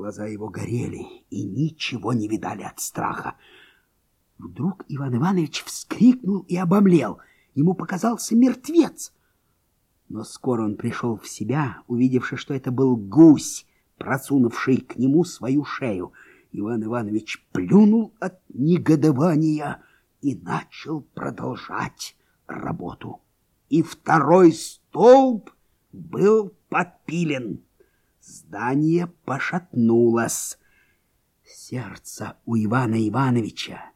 Глаза его горели и ничего не видали от страха. Вдруг Иван Иванович вскрикнул и обомлел. Ему показался мертвец. Но скоро он пришел в себя, увидевши, что это был гусь, просунувший к нему свою шею. Иван Иванович плюнул от негодования и начал продолжать работу. И второй столб был подпилен. Здание пошатнулось. Сердце у Ивана Ивановича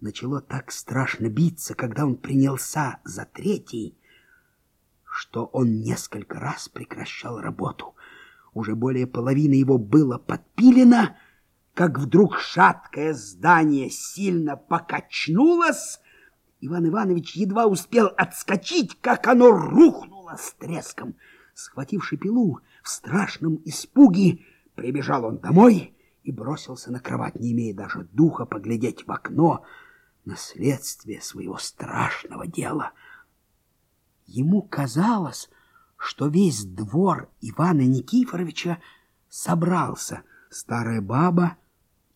начало так страшно биться, когда он принялся за третий, что он несколько раз прекращал работу. Уже более половины его было подпилено, как вдруг шаткое здание сильно покачнулось. Иван Иванович едва успел отскочить, как оно рухнуло с треском. Схвативши пилу, в страшном испуге прибежал он домой и бросился на кровать, не имея даже духа поглядеть в окно на следствие своего страшного дела. Ему казалось, что весь двор Ивана Никифоровича собрался. Старая баба,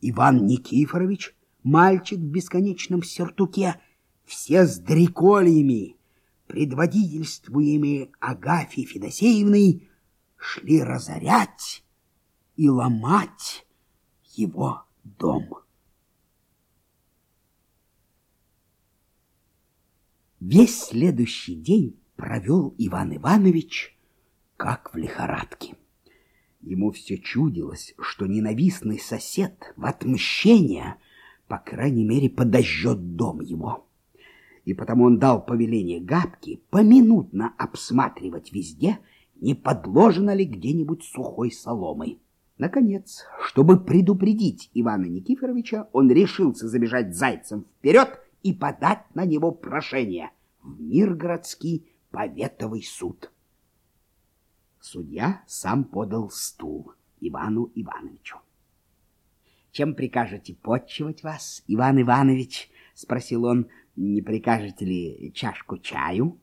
Иван Никифорович, мальчик в бесконечном сертуке, все с дрекольями, предводительствуемые Агафьей Федосеевной, шли разорять и ломать его дом. Весь следующий день провел Иван Иванович как в лихорадке. Ему все чудилось, что ненавистный сосед в отмщение, по крайней мере, подожжет дом его и потому он дал повеление Габке поминутно обсматривать везде, не подложено ли где-нибудь сухой соломой. Наконец, чтобы предупредить Ивана Никифоровича, он решился забежать зайцем вперед и подать на него прошение в Миргородский поветовый суд. Судья сам подал стул Ивану Ивановичу. «Чем прикажете подчивать вас, Иван Иванович?» — спросил он. «Не прикажете ли чашку чаю?»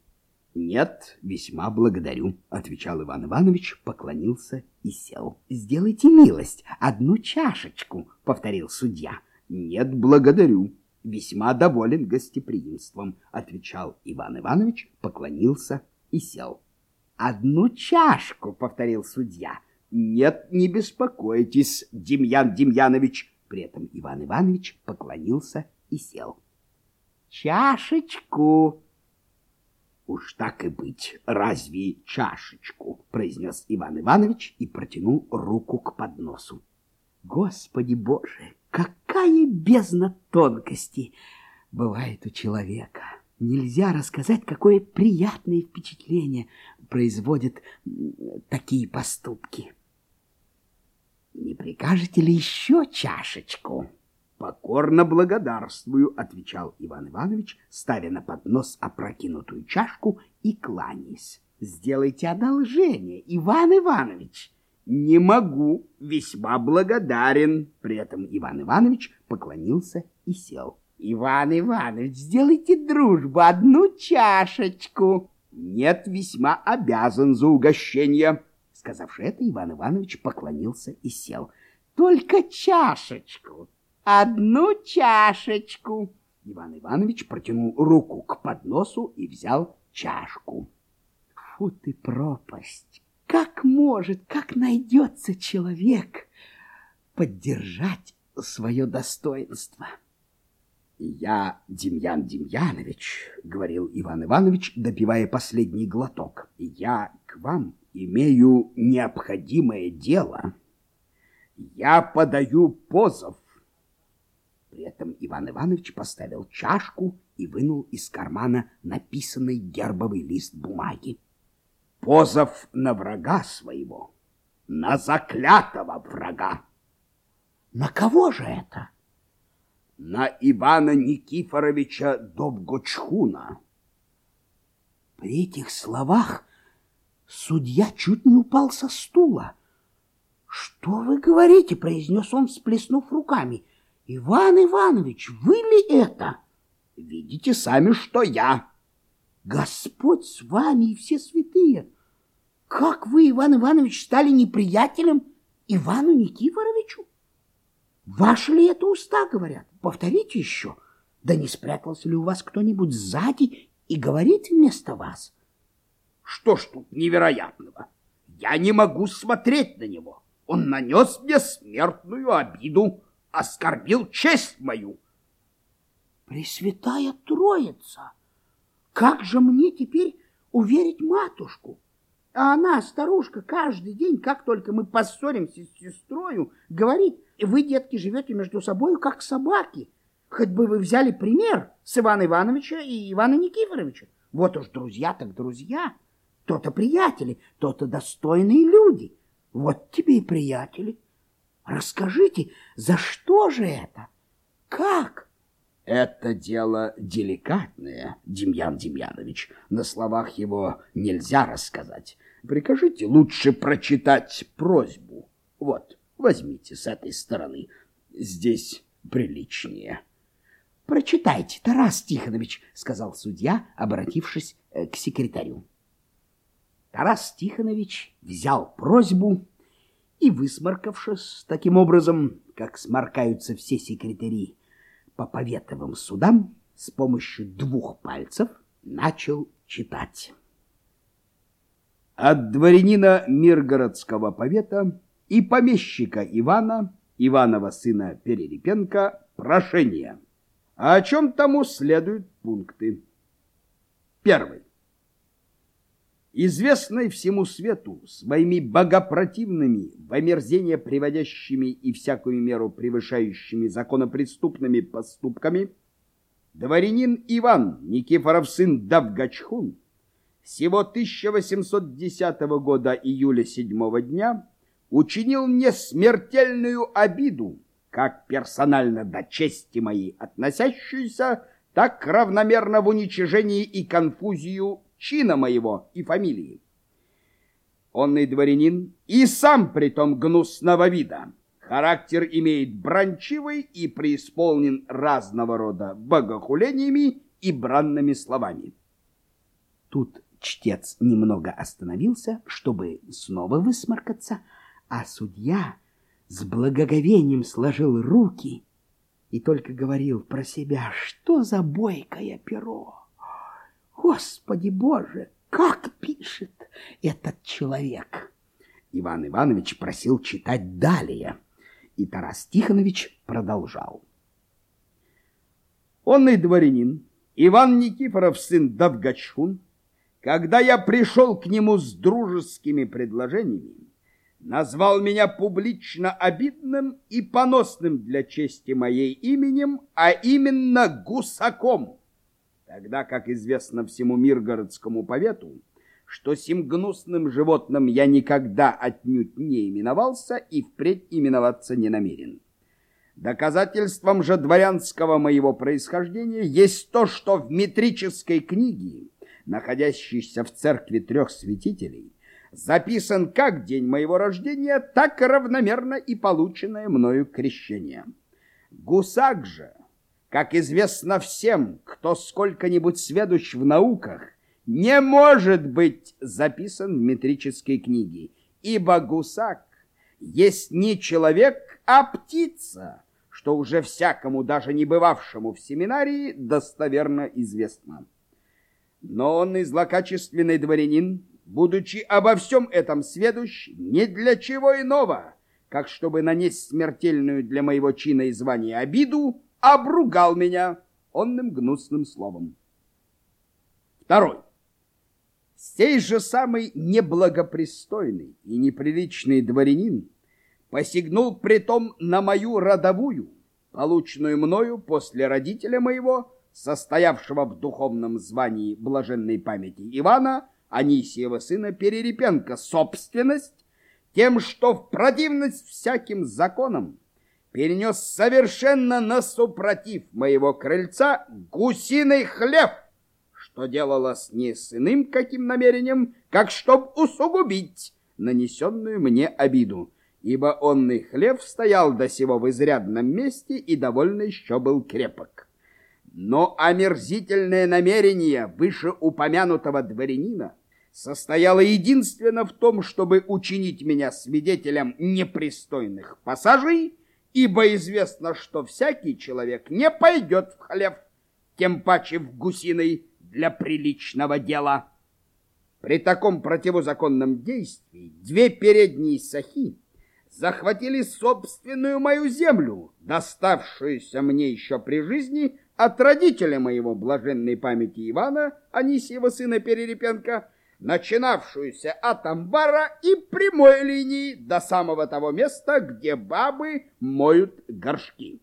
«Нет, весьма благодарю», — отвечал Иван Иванович, поклонился и сел. «Сделайте милость, одну чашечку», — повторил судья. «Нет, благодарю. Весьма доволен гостеприимством», — отвечал Иван Иванович, поклонился и сел. «Одну чашку», — повторил судья. «Нет, не беспокойтесь, Демьян Демьянович». При этом Иван Иванович поклонился и сел чашечку. Уж так и быть, разве чашечку, произнес Иван Иванович и протянул руку к подносу. Господи Боже, какая бездна тонкости бывает у человека! Нельзя рассказать, какое приятное впечатление производят такие поступки. Не прикажете ли еще чашечку? «Покорно благодарствую», — отвечал Иван Иванович, ставя на поднос опрокинутую чашку и кланяясь. «Сделайте одолжение, Иван Иванович». «Не могу, весьма благодарен». При этом Иван Иванович поклонился и сел. «Иван Иванович, сделайте дружбу, одну чашечку». «Нет, весьма обязан за угощение». Сказавши это, Иван Иванович поклонился и сел. «Только чашечку, одну чашечку. Иван Иванович протянул руку к подносу и взял чашку. Фу ты пропасть! Как может, как найдется человек поддержать свое достоинство? «Я Демьян Демьянович», — говорил Иван Иванович, допивая последний глоток, — «я к вам имею необходимое дело. Я подаю позов этом Иван Иванович поставил чашку и вынул из кармана написанный гербовый лист бумаги. Позов на врага своего, на заклятого врага. На кого же это? На Ивана Никифоровича Довгочхуна. При этих словах судья чуть не упал со стула. «Что вы говорите?» — произнес он, всплеснув руками. Иван Иванович, вы ли это? Видите сами, что я. Господь с вами и все святые. Как вы, Иван Иванович, стали неприятелем Ивану Никифоровичу? Ваши ли это уста говорят? Повторите еще. Да не спрятался ли у вас кто-нибудь сзади и говорит вместо вас? Что ж тут невероятного? Я не могу смотреть на него. Он нанес мне смертную обиду, оскорбил честь мою. Пресвятая Троица! Как же мне теперь уверить матушку? А она, старушка, каждый день, как только мы поссоримся с сестрою, говорит, вы, детки, живете между собой, как собаки. Хоть бы вы взяли пример с Ивана Ивановича и Ивана Никифоровича. Вот уж друзья так друзья. То-то приятели, то-то достойные люди. Вот тебе и приятели. Расскажите, за что же это? Как? Это дело деликатное, Демьян Демьянович. На словах его нельзя рассказать. Прикажите лучше прочитать просьбу. Вот, возьмите с этой стороны. Здесь приличнее. Прочитайте, Тарас Тихонович, сказал судья, обратившись э, к секретарю. Тарас Тихонович взял просьбу и, высморкавшись таким образом, как сморкаются все секретари, по поветовым судам с помощью двух пальцев начал читать. От дворянина Миргородского повета и помещика Ивана, Иванова сына Перерепенко, прошение. О чем тому следуют пункты. Первый известной всему свету своими богопротивными, в омерзение приводящими и всякую меру превышающими законопреступными поступками, дворянин Иван, Никифоров сын Давгачхун, всего 1810 года июля 7 дня учинил мне смертельную обиду, как персонально до чести моей относящуюся, так равномерно в уничижении и конфузию чина моего и фамилии. Онный дворянин и сам притом гнусного вида. Характер имеет бранчивый и преисполнен разного рода богохулениями и бранными словами. Тут чтец немного остановился, чтобы снова высморкаться, а судья с благоговением сложил руки и только говорил про себя, что за бойкое перо. Господи Боже, как пишет этот человек! Иван Иванович просил читать далее, и Тарас Тихонович продолжал. Он и дворянин, Иван Никифоров, сын Давгачхун, когда я пришел к нему с дружескими предложениями, назвал меня публично обидным и поносным для чести моей именем, а именно гусаком тогда как известно всему Миргородскому повету, что сим гнусным животным я никогда отнюдь не именовался и впредь именоваться не намерен. Доказательством же дворянского моего происхождения есть то, что в метрической книге, находящейся в церкви трех святителей, записан как день моего рождения, так и равномерно и полученное мною крещение. Гусак же как известно всем, кто сколько-нибудь сведущ в науках, не может быть записан в метрической книге, ибо гусак есть не человек, а птица, что уже всякому, даже не бывавшему в семинарии, достоверно известно. Но он и злокачественный дворянин, будучи обо всем этом сведущ, не для чего иного, как чтобы нанести смертельную для моего чина и звания обиду, обругал меня онным гнусным словом. Второй. Сей же самый неблагопристойный и неприличный дворянин посягнул притом на мою родовую, полученную мною после родителя моего, состоявшего в духовном звании блаженной памяти Ивана, Анисиева сына Перерепенко, собственность, тем, что в противность всяким законам перенес совершенно на супротив моего крыльца гусиный хлеб, что делалось не с иным каким намерением, как чтоб усугубить нанесенную мне обиду, ибо онный хлеб стоял до сего в изрядном месте и довольно еще был крепок. Но омерзительное намерение вышеупомянутого дворянина состояла единственно в том, чтобы учинить меня свидетелем непристойных пассажей, ибо известно, что всякий человек не пойдет в хлев, тем паче в гусиной для приличного дела. При таком противозаконном действии две передние сахи захватили собственную мою землю, доставшуюся мне еще при жизни от родителя моего блаженной памяти Ивана, Анисьева сына Перерепенко, начинавшуюся от амбара и прямой линии до самого того места, где бабы моют горшки.